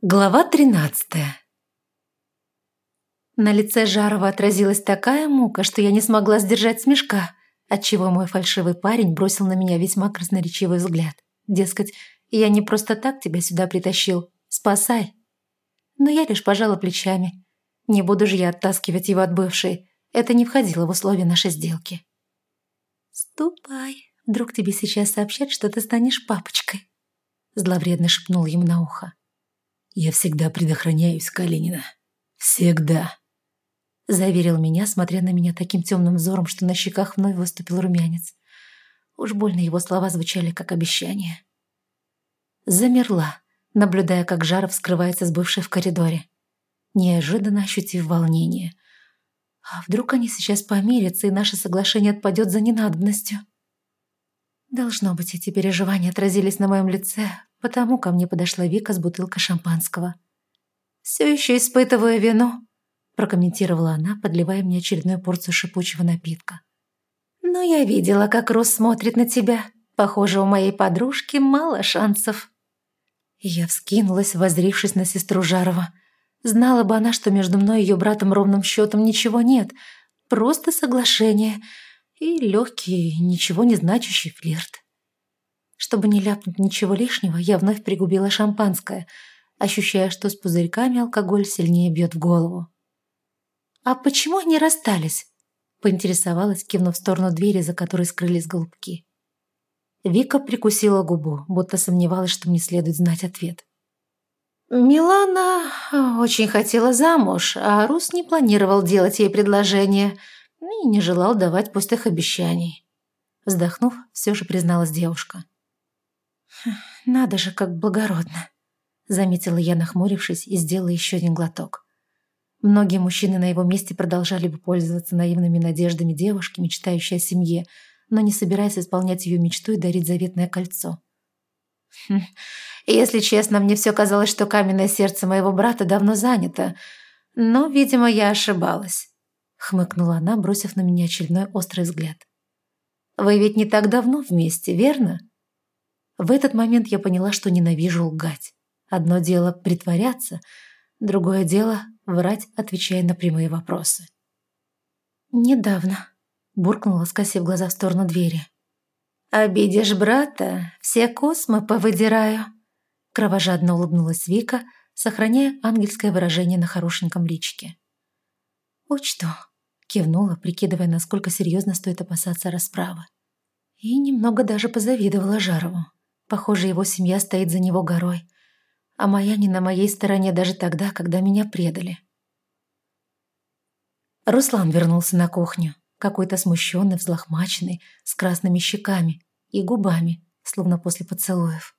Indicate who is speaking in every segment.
Speaker 1: Глава тринадцатая На лице Жарова отразилась такая мука, что я не смогла сдержать смешка, отчего мой фальшивый парень бросил на меня весьма красноречивый взгляд. Дескать, я не просто так тебя сюда притащил, спасай. Но я лишь пожала плечами. Не буду же я оттаскивать его от бывшей, это не входило в условия нашей сделки. «Ступай, вдруг тебе сейчас сообщат, что ты станешь папочкой», зловредно шепнул ему на ухо.
Speaker 2: «Я всегда предохраняюсь, Калинина. Всегда!»
Speaker 1: Заверил меня, смотря на меня таким темным взором, что на щеках вновь выступил румянец. Уж больно его слова звучали как обещание. Замерла, наблюдая, как Жаров скрывается с бывшей в коридоре. Неожиданно ощутив волнение. А вдруг они сейчас помирятся, и наше соглашение отпадет за ненадобностью? Должно быть, эти переживания отразились на моем лице, потому ко мне подошла Вика с бутылкой шампанского. «Все еще испытываю вину», – прокомментировала она, подливая мне очередную порцию шипучего напитка. «Но я видела, как Рус смотрит на тебя. Похоже, у моей подружки мало шансов». Я вскинулась, возрившись на сестру Жарова. Знала бы она, что между мной и ее братом ровным счетом ничего нет, просто соглашение и легкий, ничего не значащий флирт. Чтобы не ляпнуть ничего лишнего, я вновь пригубила шампанское, ощущая, что с пузырьками алкоголь сильнее бьет в голову. «А почему они расстались?» — поинтересовалась, кивнув в сторону двери, за которой скрылись голубки. Вика прикусила губу, будто сомневалась, что мне следует знать ответ. «Милана очень хотела замуж, а Рус не планировал делать ей предложение и не желал давать пустых обещаний». Вздохнув, все же призналась девушка. «Надо же, как благородно!» Заметила я, нахмурившись, и сделала еще один глоток. Многие мужчины на его месте продолжали бы пользоваться наивными надеждами девушки, мечтающей о семье, но не собираясь исполнять ее мечту и дарить заветное кольцо. Хм, если честно, мне все казалось, что каменное сердце моего брата давно занято, но, видимо, я ошибалась. Хмыкнула она, бросив на меня очередной острый взгляд. «Вы ведь не так давно вместе, верно?» В этот момент я поняла, что ненавижу лгать. Одно дело притворяться, другое дело врать, отвечая на прямые вопросы. «Недавно», — буркнула, скосив глаза в сторону двери. «Обидишь брата, все космы повыдираю», — кровожадно улыбнулась Вика, сохраняя ангельское выражение на хорошеньком личике. «Учту», — кивнула, прикидывая, насколько серьезно стоит опасаться расправы. И немного даже позавидовала Жарову. Похоже, его семья стоит за него горой, а моя не на моей стороне даже тогда, когда меня предали. Руслан вернулся на кухню, какой-то смущенный, взлохмаченный, с красными щеками и губами, словно после поцелуев.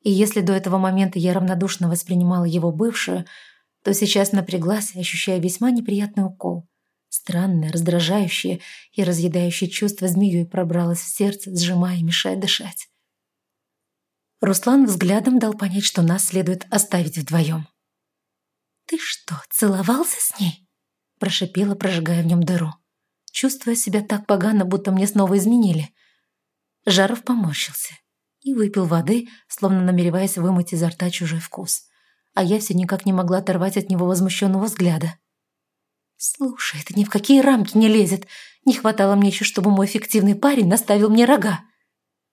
Speaker 1: И если до этого момента я равнодушно воспринимала его бывшую, то сейчас напряглась, ощущая весьма неприятный укол. Странное, раздражающее и разъедающее чувство змеей пробралось в сердце, сжимая и мешая дышать. Руслан взглядом дал понять, что нас следует оставить вдвоем. «Ты что, целовался с ней?» прошипела, прожигая в нем дыру. Чувствуя себя так погано, будто мне снова изменили. Жаров поморщился и выпил воды, словно намереваясь вымыть изо рта чужой вкус. А я все никак не могла оторвать от него возмущенного взгляда. «Слушай, это ни в какие рамки не лезет. Не хватало мне еще, чтобы мой фиктивный парень наставил мне рога».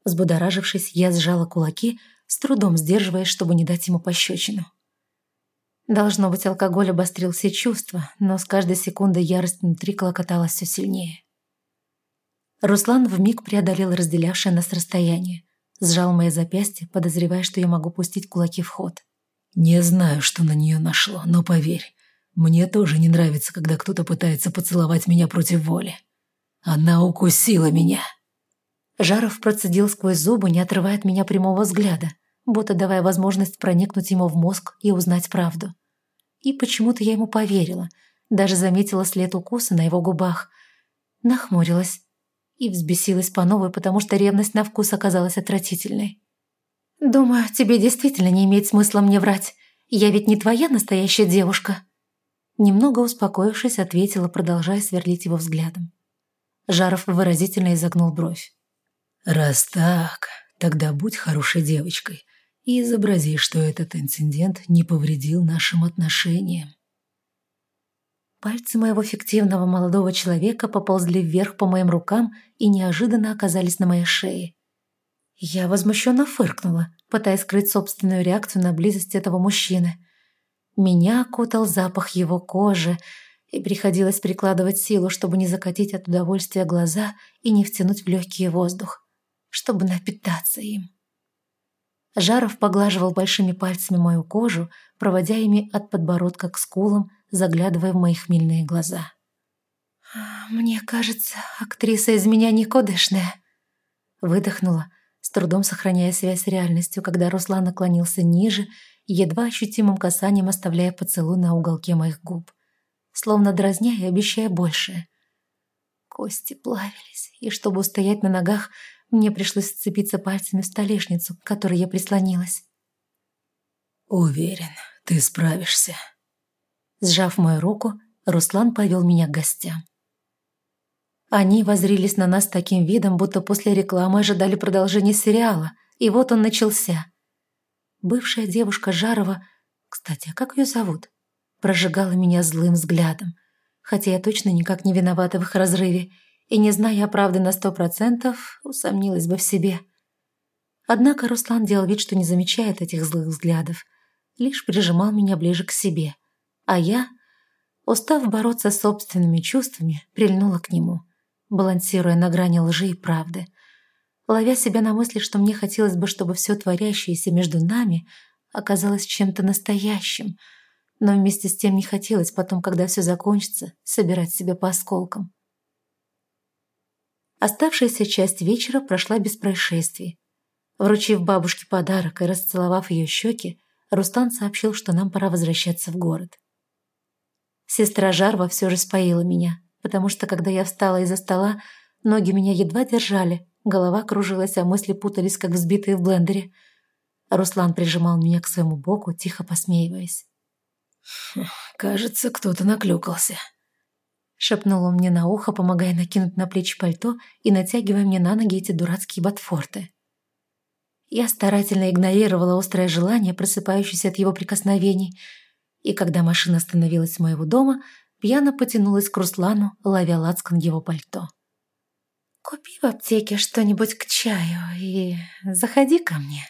Speaker 1: Взбудоражившись, я сжала кулаки, с трудом сдерживаясь, чтобы не дать ему пощечину. Должно быть, алкоголь обострил все чувства, но с каждой секундой ярость внутри клокоталась все сильнее. Руслан вмиг преодолел разделявшее нас расстояние, сжал мои запястья, подозревая, что я могу пустить кулаки в ход.
Speaker 2: «Не знаю, что на нее нашло, но поверь, мне тоже не нравится, когда кто-то пытается поцеловать меня против воли. Она укусила меня!»
Speaker 1: Жаров процедил сквозь зубы, не отрывая от меня прямого взгляда, будто давая возможность проникнуть ему в мозг и узнать правду. И почему-то я ему поверила, даже заметила след укуса на его губах. Нахмурилась и взбесилась по новой, потому что ревность на вкус оказалась отвратительной. «Думаю, тебе действительно не имеет смысла мне врать. Я ведь не твоя настоящая девушка». Немного успокоившись, ответила, продолжая сверлить его взглядом. Жаров выразительно изогнул бровь.
Speaker 2: «Раз так, тогда будь хорошей девочкой и изобрази, что этот инцидент не повредил нашим отношениям.
Speaker 1: Пальцы моего фиктивного молодого человека поползли вверх по моим рукам и неожиданно оказались на моей шее. Я возмущенно фыркнула, пытаясь скрыть собственную реакцию на близость этого мужчины. Меня окутал запах его кожи, и приходилось прикладывать силу, чтобы не закатить от удовольствия глаза и не втянуть в легкий воздух, чтобы напитаться им. Жаров поглаживал большими пальцами мою кожу, проводя ими от подбородка к скулам, заглядывая в мои хмельные глаза. «Мне кажется, актриса из меня никудышная», — выдохнула, с трудом сохраняя связь с реальностью, когда Руслан наклонился ниже, едва ощутимым касанием оставляя поцелуй на уголке моих губ, словно дразня и обещая большее. Кости плавились, и чтобы устоять на ногах, мне пришлось сцепиться пальцами в столешницу, к которой я прислонилась.
Speaker 2: «Уверен, ты справишься».
Speaker 1: Сжав мою руку, Руслан повел меня к гостям. Они возрились на нас таким видом, будто после рекламы ожидали продолжения сериала, и вот он начался. Бывшая девушка Жарова, кстати, а как ее зовут, прожигала меня злым взглядом, хотя я точно никак не виновата в их разрыве, и, не зная правды на сто процентов, усомнилась бы в себе. Однако Руслан делал вид, что не замечает этих злых взглядов, лишь прижимал меня ближе к себе, а я, устав бороться с собственными чувствами, прильнула к нему – балансируя на грани лжи и правды, ловя себя на мысли, что мне хотелось бы, чтобы все творящееся между нами оказалось чем-то настоящим, но вместе с тем не хотелось потом, когда все закончится, собирать себя по осколкам. Оставшаяся часть вечера прошла без происшествий. Вручив бабушке подарок и расцеловав ее щеки, Рустан сообщил, что нам пора возвращаться в город. Сестра Жарва все же споила меня, потому что, когда я встала из-за стола, ноги меня едва держали, голова кружилась, а мысли путались, как взбитые в блендере. Руслан прижимал меня к своему боку, тихо посмеиваясь.
Speaker 2: «Кажется, кто-то наклюкался», — шепнул он мне на ухо, помогая накинуть на плечи пальто и натягивая мне на ноги эти дурацкие ботфорты. Я старательно игнорировала острое желание, просыпающееся от его прикосновений, и когда машина остановилась у моего дома, пьяно потянулась к Руслану, ловя лацкан его пальто. «Купи в аптеке что-нибудь к чаю и заходи ко мне».